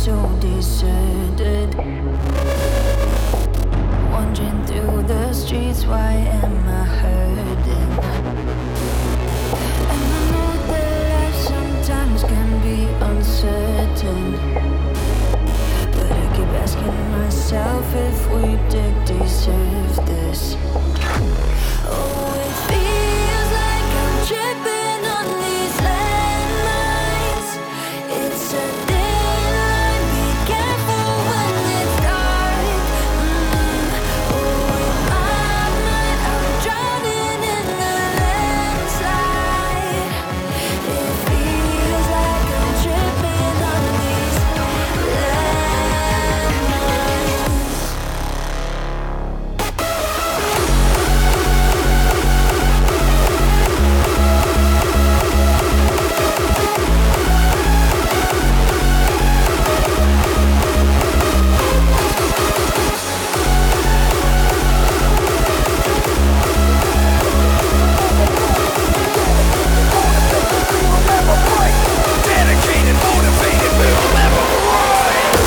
so deserted. Wandering through the streets, why am I hurt?